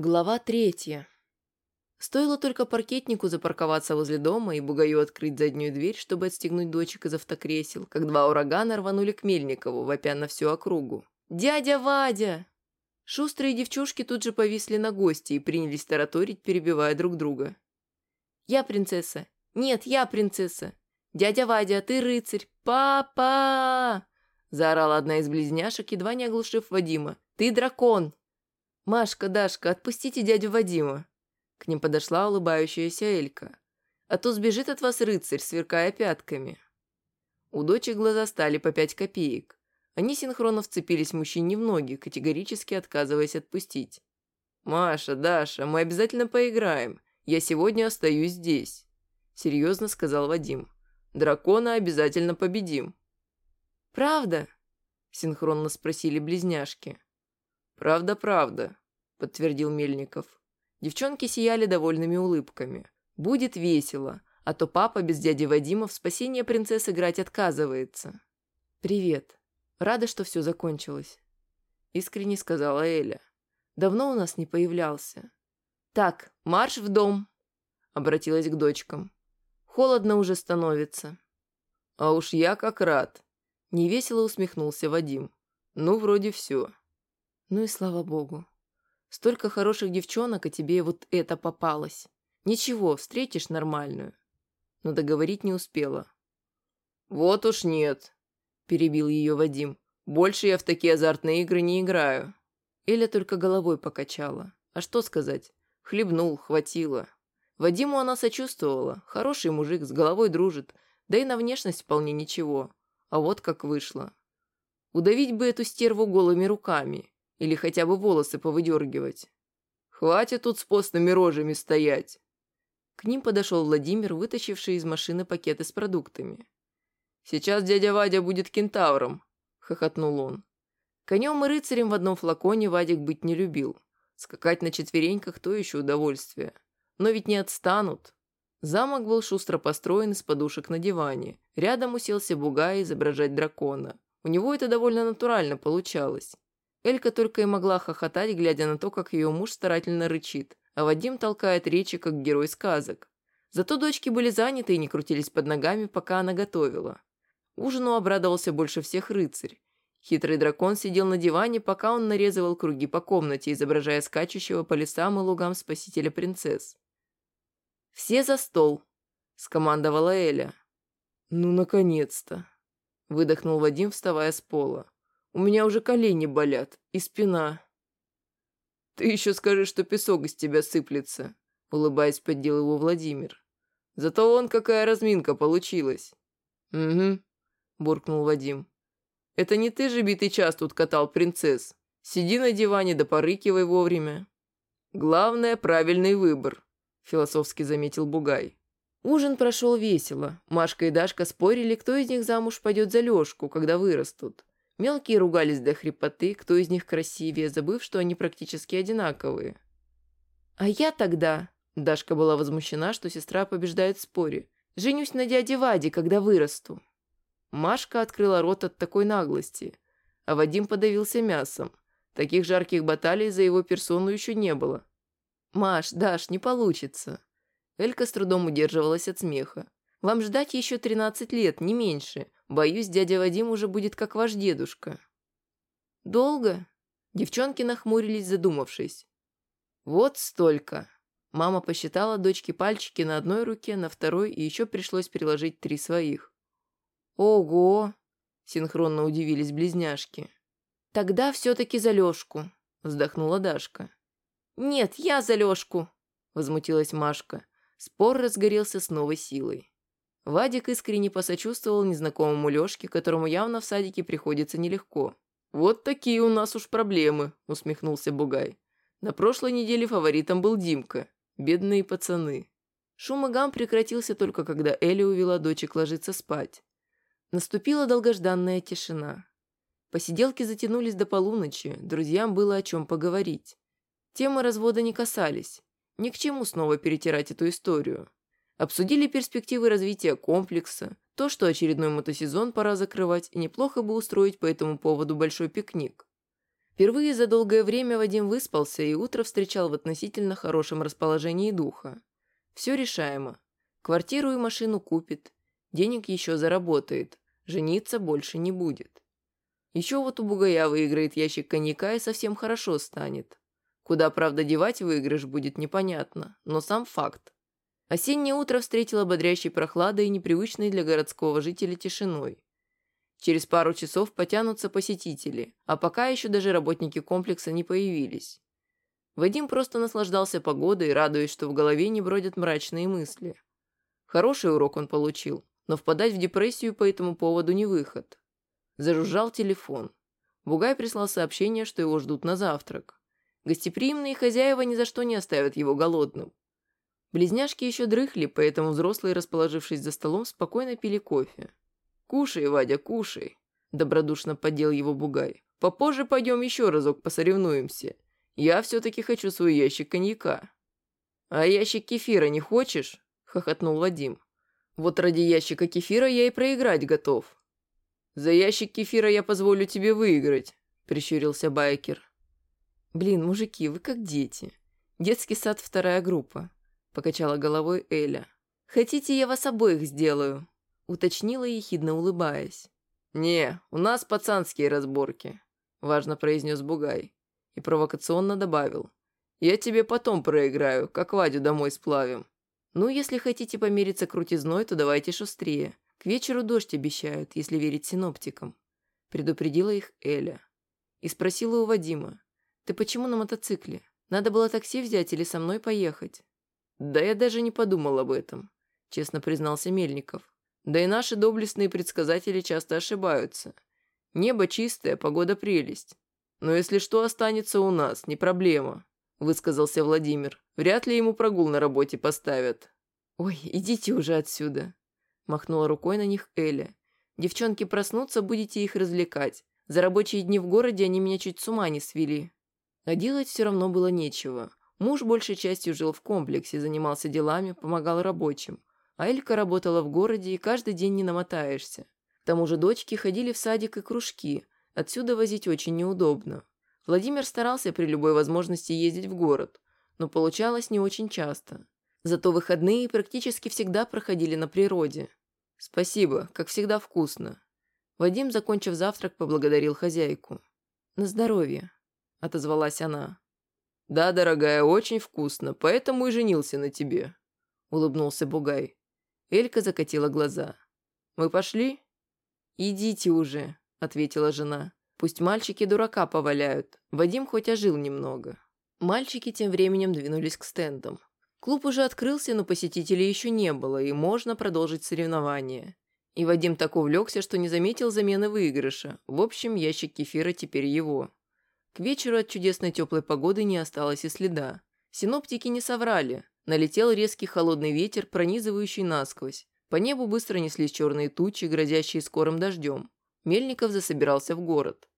Глава третья. Стоило только паркетнику запарковаться возле дома и Бугаю открыть заднюю дверь, чтобы отстегнуть дочек из автокресел, как два урагана рванули к Мельникову, вопя на всю округу. «Дядя Вадя!» Шустрые девчушки тут же повисли на гости и принялись тараторить, перебивая друг друга. «Я принцесса! Нет, я принцесса! Дядя Вадя, ты рыцарь! Папа!» Заорала одна из близняшек, едва не оглушив Вадима. «Ты дракон!» «Машка, Дашка, отпустите дядю Вадима!» К ним подошла улыбающаяся Элька. «А то сбежит от вас рыцарь, сверкая пятками». У дочек глаза стали по пять копеек. Они синхронно вцепились мужчине в ноги, категорически отказываясь отпустить. «Маша, Даша, мы обязательно поиграем. Я сегодня остаюсь здесь», — серьезно сказал Вадим. «Дракона обязательно победим». «Правда?» — синхронно спросили близняшки. «Правда, правда», – подтвердил Мельников. Девчонки сияли довольными улыбками. «Будет весело, а то папа без дяди Вадима в спасение принцессы играть отказывается». «Привет. Рада, что все закончилось», – искренне сказала Эля. «Давно у нас не появлялся». «Так, марш в дом», – обратилась к дочкам. «Холодно уже становится». «А уж я как рад», – невесело усмехнулся Вадим. «Ну, вроде все». Ну и слава богу. Столько хороших девчонок, а тебе вот это попалось. Ничего, встретишь нормальную. Но договорить не успела. «Вот уж нет», – перебил ее Вадим. «Больше я в такие азартные игры не играю». Эля только головой покачала. А что сказать? Хлебнул, хватило. Вадиму она сочувствовала. Хороший мужик, с головой дружит. Да и на внешность вполне ничего. А вот как вышло. Удавить бы эту стерву голыми руками. Или хотя бы волосы повыдергивать. Хватит тут с постными рожами стоять. К ним подошел Владимир, вытащивший из машины пакеты с продуктами. «Сейчас дядя Вадя будет кентавром», — хохотнул он. Конем и рыцарем в одном флаконе Вадик быть не любил. Скакать на четвереньках – то еще удовольствие. Но ведь не отстанут. Замок был шустро построен из подушек на диване. Рядом уселся бугай изображать дракона. У него это довольно натурально получалось. Элька только и могла хохотать, глядя на то, как ее муж старательно рычит, а Вадим толкает речи, как герой сказок. Зато дочки были заняты и не крутились под ногами, пока она готовила. Ужину обрадовался больше всех рыцарь. Хитрый дракон сидел на диване, пока он нарезывал круги по комнате, изображая скачущего по лесам и лугам спасителя принцесс. «Все за стол!» – скомандовала Эля. «Ну, наконец-то!» – выдохнул Вадим, вставая с пола. У меня уже колени болят и спина». «Ты еще скажи, что песок из тебя сыплется», — улыбаясь, поддел его Владимир. «Зато вон какая разминка получилась». «Угу», — буркнул Вадим. «Это не ты же битый час тут катал принцесс? Сиди на диване да порыкивай вовремя». «Главное — правильный выбор», — философски заметил Бугай. Ужин прошел весело. Машка и Дашка спорили, кто из них замуж пойдет за Лешку, когда вырастут. Мелкие ругались до хрипоты, кто из них красивее, забыв, что они практически одинаковые. «А я тогда...» Дашка была возмущена, что сестра побеждает в споре. «Женюсь на дяде Ваде, когда вырасту». Машка открыла рот от такой наглости, а Вадим подавился мясом. Таких жарких баталий за его персону еще не было. «Маш, Даш, не получится». Элька с трудом удерживалась от смеха. «Вам ждать еще 13 лет, не меньше. Боюсь, дядя Вадим уже будет как ваш дедушка». «Долго?» Девчонки нахмурились, задумавшись. «Вот столько!» Мама посчитала дочке пальчики на одной руке, на второй, и еще пришлось переложить три своих. «Ого!» – синхронно удивились близняшки. «Тогда все-таки за Лешку», – вздохнула Дашка. «Нет, я за Лешку», – возмутилась Машка. Спор разгорелся с новой силой. Вадик искренне посочувствовал незнакомому Лёшке, которому явно в садике приходится нелегко. «Вот такие у нас уж проблемы», – усмехнулся Бугай. На прошлой неделе фаворитом был Димка. Бедные пацаны. Шум и гам прекратился только когда Элли увела дочек ложиться спать. Наступила долгожданная тишина. Посиделки затянулись до полуночи, друзьям было о чем поговорить. Темы развода не касались. Ни к чему снова перетирать эту историю. Обсудили перспективы развития комплекса, то, что очередной мотосезон пора закрывать, и неплохо бы устроить по этому поводу большой пикник. Впервые за долгое время Вадим выспался и утро встречал в относительно хорошем расположении духа. Все решаемо. Квартиру и машину купит, денег еще заработает, жениться больше не будет. Еще вот у бугая выиграет ящик коньяка и совсем хорошо станет. Куда, правда, девать выигрыш будет непонятно, но сам факт. Осеннее утро встретило бодрящей прохладой и непривычной для городского жителя тишиной. Через пару часов потянутся посетители, а пока еще даже работники комплекса не появились. Вадим просто наслаждался погодой, радуясь, что в голове не бродят мрачные мысли. Хороший урок он получил, но впадать в депрессию по этому поводу не выход. Зажужжал телефон. Бугай прислал сообщение, что его ждут на завтрак. Гостеприимные хозяева ни за что не оставят его голодным. Близняшки еще дрыхли, поэтому взрослые, расположившись за столом, спокойно пили кофе. «Кушай, Вадя, кушай», – добродушно поддел его Бугай. «Попозже пойдем еще разок посоревнуемся. Я все-таки хочу свой ящик коньяка». «А ящик кефира не хочешь?» – хохотнул Вадим. «Вот ради ящика кефира я и проиграть готов». «За ящик кефира я позволю тебе выиграть», – прищурился Байкер. «Блин, мужики, вы как дети. Детский сад вторая группа», – покачала головой Эля. «Хотите, я вас обоих сделаю?» уточнила ехидно улыбаясь. «Не, у нас пацанские разборки», – важно произнес Бугай. И провокационно добавил. «Я тебе потом проиграю, как Вадю домой сплавим». «Ну, если хотите помериться крутизной, то давайте шустрее. К вечеру дождь обещают, если верить синоптикам», – предупредила их Эля. И спросила у Вадима. «Ты почему на мотоцикле? Надо было такси взять или со мной поехать?» «Да я даже не подумал об этом», – честно признался Мельников. Да и наши доблестные предсказатели часто ошибаются. Небо чистое, погода прелесть. Но если что останется у нас, не проблема, высказался Владимир. Вряд ли ему прогул на работе поставят. Ой, идите уже отсюда, махнула рукой на них Эля. Девчонки проснутся, будете их развлекать. За рабочие дни в городе они меня чуть с ума не свели. А делать все равно было нечего. Муж большей частью жил в комплексе, занимался делами, помогал рабочим. А Элька работала в городе, и каждый день не намотаешься. К тому же дочки ходили в садик и кружки. Отсюда возить очень неудобно. Владимир старался при любой возможности ездить в город, но получалось не очень часто. Зато выходные практически всегда проходили на природе. «Спасибо, как всегда вкусно». Вадим, закончив завтрак, поблагодарил хозяйку. «На здоровье», — отозвалась она. «Да, дорогая, очень вкусно, поэтому и женился на тебе», — улыбнулся Бугай. Элька закатила глаза. «Мы пошли?» «Идите уже», — ответила жена. «Пусть мальчики дурака поваляют. Вадим хоть ожил немного». Мальчики тем временем двинулись к стендам. Клуб уже открылся, но посетителей еще не было, и можно продолжить соревнования. И Вадим так увлекся, что не заметил замены выигрыша. В общем, ящик кефира теперь его. К вечеру от чудесной теплой погоды не осталось и следа. Синоптики не соврали. Налетел резкий холодный ветер, пронизывающий насквозь. По небу быстро неслись черные тучи, грозящие скорым дождем. Мельников засобирался в город.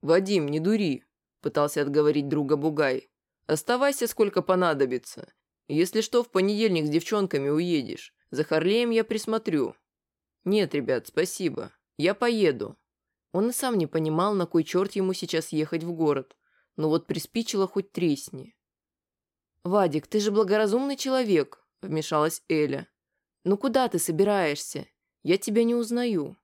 «Вадим, не дури!» – пытался отговорить друга Бугай. «Оставайся, сколько понадобится. Если что, в понедельник с девчонками уедешь. За Харлеем я присмотрю». «Нет, ребят, спасибо. Я поеду». Он и сам не понимал, на кой черт ему сейчас ехать в город. Но вот приспичило хоть тресни. «Вадик, ты же благоразумный человек», – вмешалась Эля. «Ну куда ты собираешься? Я тебя не узнаю».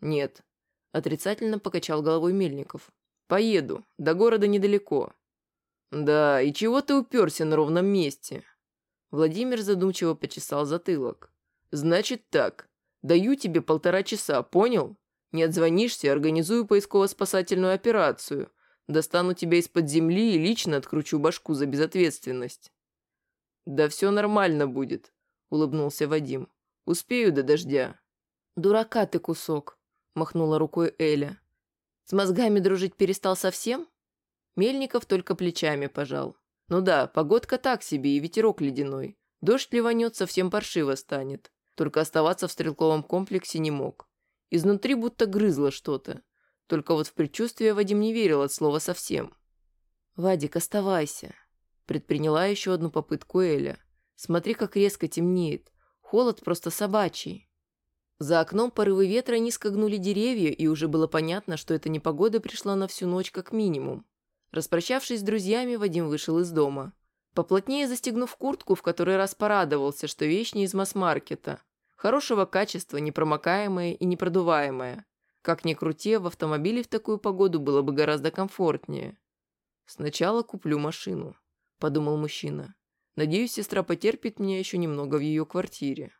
«Нет», – отрицательно покачал головой Мельников. «Поеду. До города недалеко». «Да, и чего ты уперся на ровном месте?» Владимир задумчиво почесал затылок. «Значит так. Даю тебе полтора часа, понял? Не отзвонишься, организую поисково-спасательную операцию. Достану тебя из-под земли и лично откручу башку за безответственность». «Да все нормально будет», — улыбнулся Вадим. «Успею до дождя». «Дурака ты кусок», — махнула рукой Эля. «С мозгами дружить перестал совсем?» Мельников только плечами пожал. «Ну да, погодка так себе и ветерок ледяной. Дождь ливанет, совсем паршиво станет. Только оставаться в стрелковом комплексе не мог. Изнутри будто грызло что-то. Только вот в предчувствие Вадим не верил от слова совсем. «Вадик, оставайся», – предприняла еще одну попытку Эля. «Смотри, как резко темнеет. Холод просто собачий». За окном порывы ветра низко гнули деревья, и уже было понятно, что эта непогода пришла на всю ночь как минимум. Распрощавшись с друзьями, Вадим вышел из дома. Поплотнее застегнув куртку, в который раз порадовался, что вещь не из масс-маркета. Хорошего качества, непромокаемая и непродуваемая. Как ни крути, в автомобиле в такую погоду было бы гораздо комфортнее. «Сначала куплю машину», — подумал мужчина. «Надеюсь, сестра потерпит меня еще немного в ее квартире».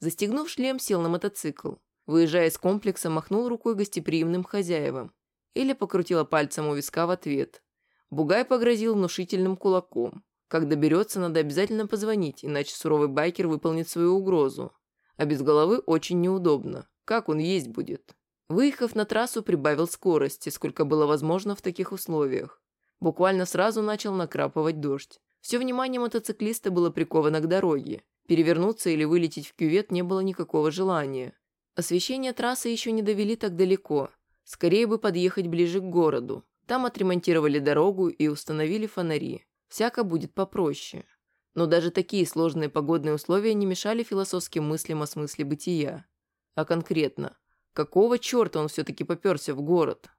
Застегнув шлем, сел на мотоцикл. Выезжая из комплекса, махнул рукой гостеприимным хозяевам. Или покрутила пальцем у виска в ответ. Бугай погрозил внушительным кулаком. Как доберется, надо обязательно позвонить, иначе суровый байкер выполнит свою угрозу. А без головы очень неудобно. Как он есть будет? Выехав на трассу, прибавил скорости, сколько было возможно в таких условиях. Буквально сразу начал накрапывать дождь. Все внимание мотоциклиста было приковано к дороге. Перевернуться или вылететь в кювет не было никакого желания. Освещение трассы еще не довели так далеко. Скорее бы подъехать ближе к городу. Там отремонтировали дорогу и установили фонари. Всяко будет попроще. Но даже такие сложные погодные условия не мешали философским мыслям о смысле бытия. А конкретно, какого черта он все-таки поперся в город?